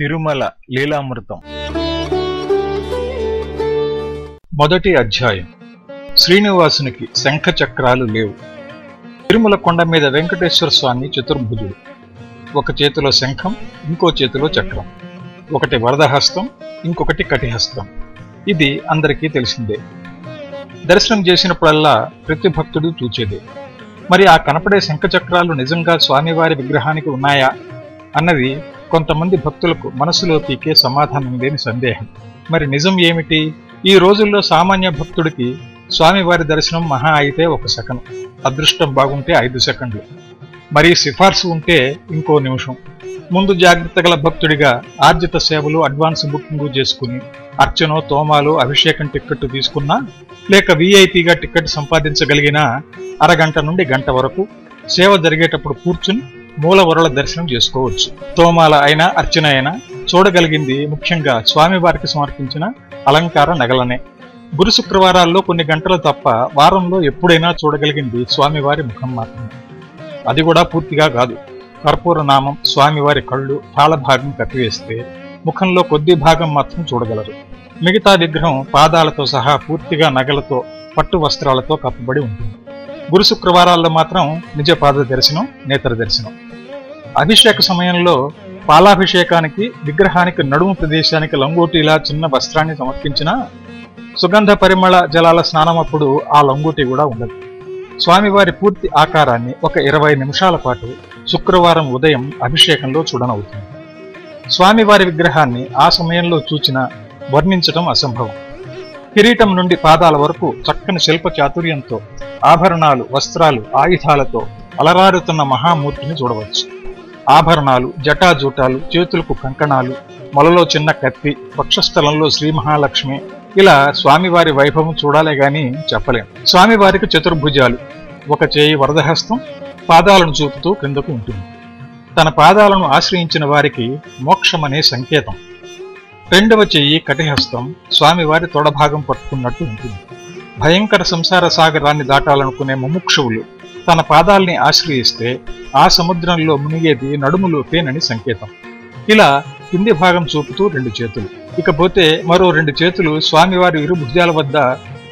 తిరుమల లీలామృతం. మొదటి అధ్యాయం. శ్రీనివాసునికి శంఖ చక్రాలు లేవు. తిరుమల కొండ మీద వెంకటేశ్వర స్వామి చతుర్భుజుడు. ఒక చేతిలో శంఖం ఇంకో చేతిలో చక్రం. ఒకటి వరదహస్తం ఇంకొకటి కటిహస్తం. ఇది అందరికీ తెలిసిందే. దర్శనం చేసినప్పుడల్లా ప్రతి భక్తుడు చూచేదే. మరి ఆ కనపడే శంఖచక్రాలు నిజంగా స్వామివారి విగ్రహానికి ఉన్నాయా? అన్నది కొంతమంది భక్తులకు మనసులో పీకే సమాధానం లేని సందేహం. మరి నిజం ఏమిటి? ఈ రోజుల్లో సామాన్య భక్తుడికి స్వామివారి దర్శనం మహా అయితే ఒక సెకండ్ అదృష్టం బాగుంటే ఐదు సెకండ్లు. మరి సిఫార్సు ఉంటే ఇంకో నిమిషం. ముందు జాగ్రత్త గల భక్తుడిగా ఆర్జిత సేవలు అడ్వాన్స్ బుకింగ్ చేసుకుని అర్చనో తోమాలు అభిషేకం టిక్కెట్ తీసుకున్నా లేక వీఐపీగా టిక్కెట్ సంపాదించగలిగినా అరగంట నుండి గంట వరకు సేవ జరిగేటప్పుడు కూర్చుని మూలవరుల దర్శనం చేసుకోవచ్చు. తోమాల అయినా అర్చన అయినా చూడగలిగింది ముఖ్యంగా స్వామివారికి సమర్పించిన అలంకార నగలనే. గురు శుక్రవారాల్లో కొన్ని గంటలు తప్ప వారంలో ఎప్పుడైనా చూడగలిగింది స్వామివారి ముఖం మాత్రమే. అది కూడా పూర్తిగా కాదు. కర్పూర నామం స్వామివారి కళ్ళు భాగం కప్పివేస్తే ముఖంలో కొద్ది భాగం మాత్రం చూడగలరు. మిగతా విగ్రహం పాదాలతో సహా పూర్తిగా నగలతో పట్టు వస్త్రాలతో కప్పబడి ఉంటుంది. గురు శుక్రవారాల్లో మాత్రం నిజ పాద దర్శనం నేత్ర దర్శనం. అభిషేక సమయంలో పాలాభిషేకానికి విగ్రహానికి నడుము ప్రదేశానికి లంగోటిలా చిన్న వస్త్రాన్ని సమర్పించిన సుగంధ పరిమళ జలాల స్నానమప్పుడు ఆ లంగోటి కూడా ఉండదు. స్వామివారి పూర్తి ఆకారాన్ని ఒక ఇరవై నిమిషాల పాటు శుక్రవారం ఉదయం అభిషేకంలో చూడనవుతుంది. స్వామివారి విగ్రహాన్ని ఆ సమయంలో చూచిన వర్ణించటం అసంభవం. కిరీటం నుండి పాదాల వరకు చక్కని శిల్ప చాతుర్యంతో ఆభరణాలు వస్త్రాలు ఆయుధాలతో అలరారుతున్న మహామూర్తిని చూడవచ్చు. ఆభరణాలు జటాజూటాలు చేతులకు కంకణాలు మొలలో చిన్న కత్తి వక్షస్థలంలో శ్రీ మహాలక్ష్మి ఇలా స్వామివారి వైభవం చూడాలే గాని చెప్పలేం. స్వామివారికి చతుర్భుజాలు. ఒక చేయి వరదహస్తం పాదాలను చూపుతూ క్రిందకు ఉంటుంది. తన పాదాలను ఆశ్రయించిన వారికి మోక్షమనే సంకేతం. రెండవ చెయ్యి కటిహస్తం స్వామివారి తొడభాగం పట్టుకున్నట్టు ఉంటుంది. భయంకర సంసార సాగరాన్ని దాటాలనుకునే ముముక్షువులు తన పాదాల్ని ఆశ్రయిస్తే ఆ సముద్రంలో మునిగేది నడుములోకేనని సంకేతం. ఇలా కింది భాగం చూపుతూ రెండు చేతులు. ఇకపోతే మరో రెండు చేతులు స్వామివారి ఇరు భుజాల వద్ద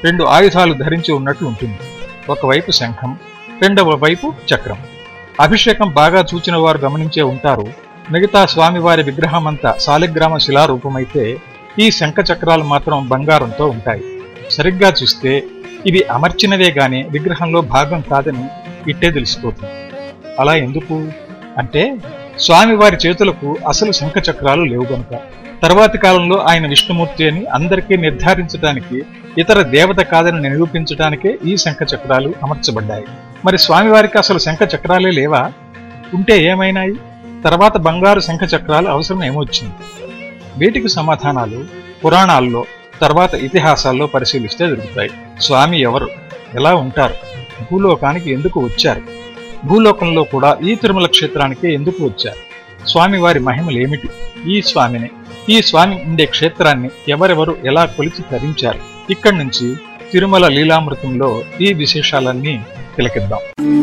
రెండు ఆయుధాలు ధరించి ఉన్నట్టు ఉంటుంది. ఒకవైపు శంఖం రెండవ వైపు చక్రం. అభిషేకం బాగా చూచిన వారు గమనించే ఉంటారు మిగతా స్వామివారి విగ్రహమంతా శాలిగ్రామ శిలారూపమైతే ఈ శంఖ చక్రాలు మాత్రం బంగారంతో ఉంటాయి. సరిగ్గా చూస్తే ఇవి అమర్చినవే గాని విగ్రహంలో భాగం కాదని ఇట్టే తెలిసిపోతుంది. అలా ఎందుకు? అంటే స్వామివారి చేతులకు అసలు శంఖ చక్రాలు లేవు గనుక. తర్వాతి కాలంలో ఆయన విష్ణుమూర్తి అని అందరికీ నిర్ధారించడానికి ఇతర దేవత కాదని నిరూపించడానికే ఈ శంఖ చక్రాలు అమర్చబడ్డాయి. మరి స్వామివారికి అసలు శంఖ చక్రాలే లేవా? ఉంటే ఏమైనాయి? తర్వాత బంగారు శంఖ చక్రాలు అవసరం ఏమొచ్చింది? వీటికి సమాధానాలు పురాణాల్లో తర్వాత ఇతిహాసాల్లో పరిశీలిస్తే దొరుకుతాయి. స్వామి ఎవరు? ఎలా ఉంటారు? భూలోకానికి ఎందుకు వచ్చారు? భూలోకంలో కూడా ఈ తిరుమల క్షేత్రానికే ఎందుకు వచ్చారు? స్వామివారి మహిమలు ఏమిటి? ఈ స్వామిని ఈ స్వామి ఉండే క్షేత్రాన్ని ఎవరెవరు ఎలా కొలిచి ధరించారు ఇక్కడి నుంచి తిరుమల లీలామృతంలో ఈ విశేషాలన్నీ తిలకిద్దాం.